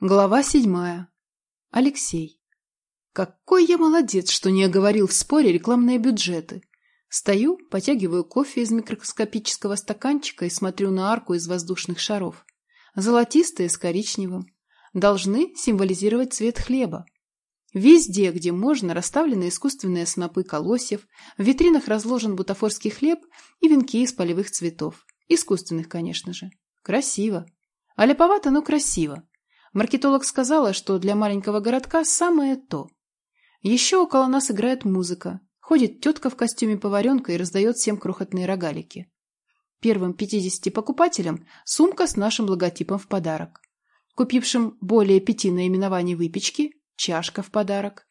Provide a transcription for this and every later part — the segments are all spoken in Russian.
Глава седьмая. Алексей. Какой я молодец, что не оговорил в споре рекламные бюджеты. Стою, потягиваю кофе из микроскопического стаканчика и смотрю на арку из воздушных шаров. Золотистые с коричневым. Должны символизировать цвет хлеба. Везде, где можно, расставлены искусственные снопы колосьев, в витринах разложен бутафорский хлеб и венки из полевых цветов. Искусственных, конечно же. Красиво. А ляповато, но красиво. Маркетолог сказала, что для маленького городка самое то. Еще около нас играет музыка. Ходит тетка в костюме поваренка и раздает всем крохотные рогалики. Первым 50 покупателям сумка с нашим логотипом в подарок. Купившим более пяти наименований выпечки – чашка в подарок.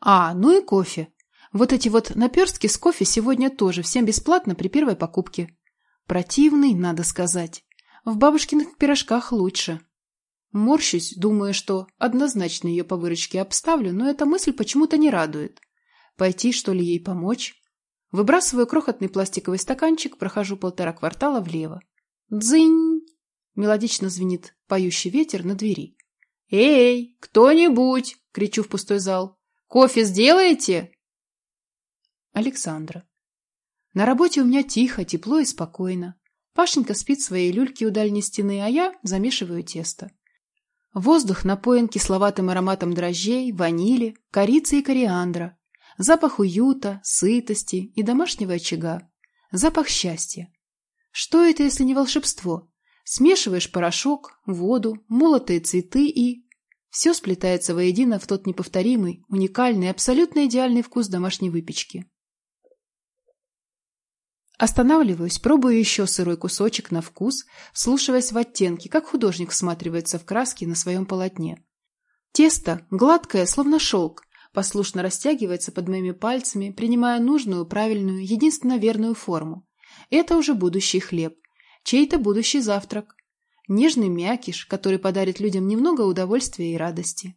А, ну и кофе. Вот эти вот наперстки с кофе сегодня тоже всем бесплатно при первой покупке. Противный, надо сказать. В бабушкиных пирожках лучше. Морщусь, думая, что однозначно ее по выручке обставлю, но эта мысль почему-то не радует. Пойти, что ли, ей помочь? Выбрасываю крохотный пластиковый стаканчик, прохожу полтора квартала влево. «Дзынь!» — мелодично звенит поющий ветер на двери. «Эй, кто-нибудь!» — кричу в пустой зал. «Кофе сделаете?» Александра. На работе у меня тихо, тепло и спокойно. Пашенька спит в своей люльке у дальней стены, а я замешиваю тесто. Воздух напоен кисловатым ароматом дрожжей, ванили, корицы и кориандра. Запах уюта, сытости и домашнего очага. Запах счастья. Что это, если не волшебство? Смешиваешь порошок, воду, молотые цветы и... Все сплетается воедино в тот неповторимый, уникальный, абсолютно идеальный вкус домашней выпечки. Останавливаюсь, пробую еще сырой кусочек на вкус, вслушиваясь в оттенки, как художник всматривается в краски на своем полотне. Тесто, гладкое, словно шелк, послушно растягивается под моими пальцами, принимая нужную, правильную, единственно верную форму. Это уже будущий хлеб, чей-то будущий завтрак. Нежный мякиш, который подарит людям немного удовольствия и радости.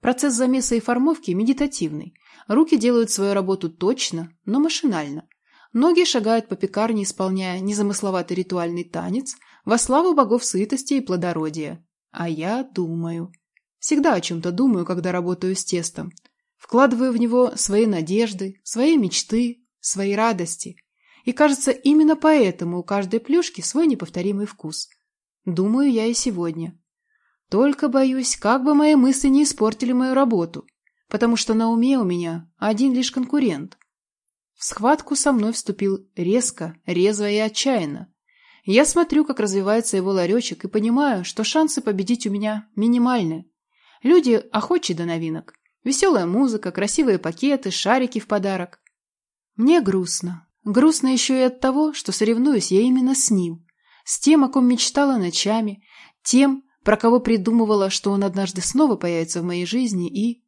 Процесс замеса и формовки медитативный. Руки делают свою работу точно, но машинально – Ноги шагают по пекарне, исполняя незамысловатый ритуальный танец во славу богов сытости и плодородия. А я думаю. Всегда о чем-то думаю, когда работаю с тестом. Вкладываю в него свои надежды, свои мечты, свои радости. И кажется, именно поэтому у каждой плюшки свой неповторимый вкус. Думаю я и сегодня. Только боюсь, как бы мои мысли не испортили мою работу, потому что на уме у меня один лишь конкурент – в схватку со мной вступил резко, резво и отчаянно. Я смотрю, как развивается его ларечек, и понимаю, что шансы победить у меня минимальны. Люди охочи до новинок. Веселая музыка, красивые пакеты, шарики в подарок. Мне грустно. Грустно еще и от того, что соревнуюсь я именно с ним. С тем, о ком мечтала ночами, тем, про кого придумывала, что он однажды снова появится в моей жизни, и...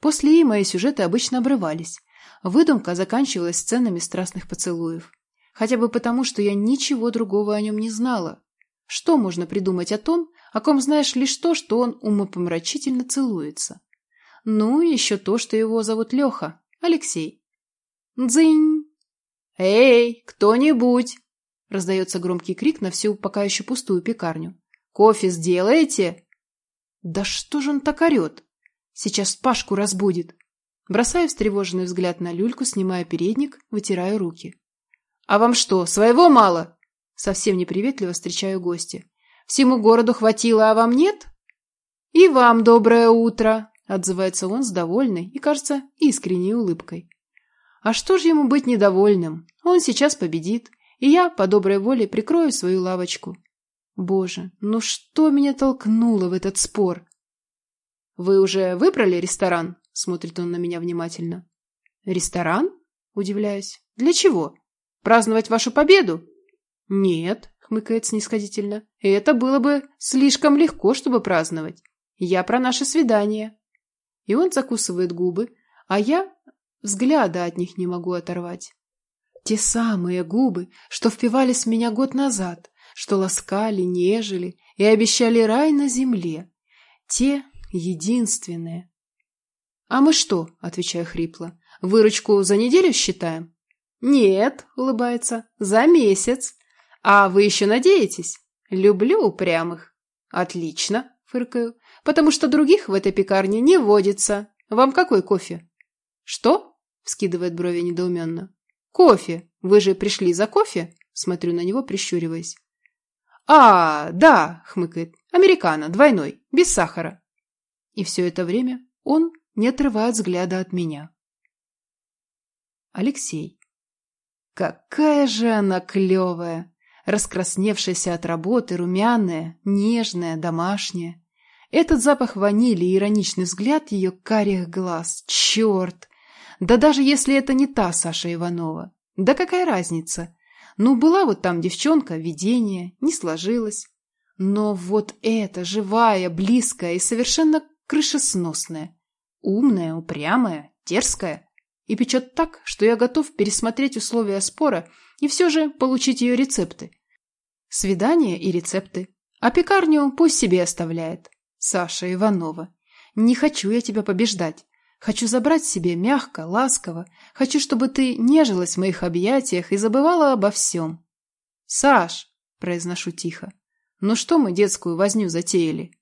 После «и» мои сюжеты обычно обрывались. Выдумка заканчивалась сценами страстных поцелуев. Хотя бы потому, что я ничего другого о нем не знала. Что можно придумать о том, о ком знаешь лишь то, что он умопомрачительно целуется? Ну, еще то, что его зовут Леха, Алексей. «Дзынь!» «Эй, кто-нибудь!» Раздается громкий крик на всю пока еще пустую пекарню. «Кофе сделаете?» «Да что же он так орет? Сейчас Пашку разбудит!» Бросаю встревоженный взгляд на люльку, снимаю передник, вытираю руки. «А вам что, своего мало?» Совсем неприветливо встречаю гостя. «Всему городу хватило, а вам нет?» «И вам доброе утро!» Отзывается он с довольной и, кажется, искренней улыбкой. А что же ему быть недовольным? Он сейчас победит, и я, по доброй воле, прикрою свою лавочку. Боже, ну что меня толкнуло в этот спор? Вы уже выбрали ресторан? Смотрит он на меня внимательно. «Ресторан?» – удивляюсь. «Для чего? Праздновать вашу победу?» «Нет», – хмыкает снисходительно. «Это было бы слишком легко, чтобы праздновать. Я про наше свидание». И он закусывает губы, а я взгляда от них не могу оторвать. Те самые губы, что впивались в меня год назад, что ласкали, нежели и обещали рай на земле. Те единственные, «А мы что?» – отвечаю хрипло. «Выручку за неделю считаем?» «Нет», – улыбается, – «за месяц». «А вы еще надеетесь?» «Люблю упрямых». «Отлично», – фыркаю. «Потому что других в этой пекарне не водится. Вам какой кофе?» «Что?» – вскидывает брови недоуменно. «Кофе! Вы же пришли за кофе?» Смотрю на него, прищуриваясь. «А, да!» – хмыкает. «Американо, двойной, без сахара». И все это время он не отрывает взгляда от меня. Алексей. Какая же она клевая! Раскрасневшаяся от работы, румяная, нежная, домашняя. Этот запах ванили и ироничный взгляд ее карих глаз. Черт! Да даже если это не та Саша Иванова. Да какая разница? Ну, была вот там девчонка, видение, не сложилось. Но вот эта живая, близкая и совершенно крышесносная. Умная, упрямая, дерзкая. И печет так, что я готов пересмотреть условия спора и все же получить ее рецепты. Свидания и рецепты. А пекарню пусть себе оставляет. Саша Иванова. Не хочу я тебя побеждать. Хочу забрать себе мягко, ласково. Хочу, чтобы ты нежилась в моих объятиях и забывала обо всем. «Саш!» – произношу тихо. «Ну что мы детскую возню затеяли?»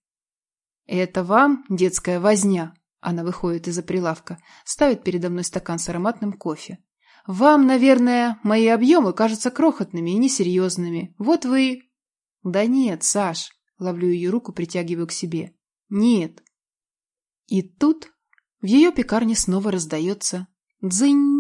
«Это вам детская возня?» Она выходит из-за прилавка, ставит передо мной стакан с ароматным кофе. «Вам, наверное, мои объемы кажутся крохотными и несерьезными. Вот вы...» «Да нет, Саш!» Ловлю ее руку, притягиваю к себе. «Нет!» И тут в ее пекарне снова раздается «дзынь».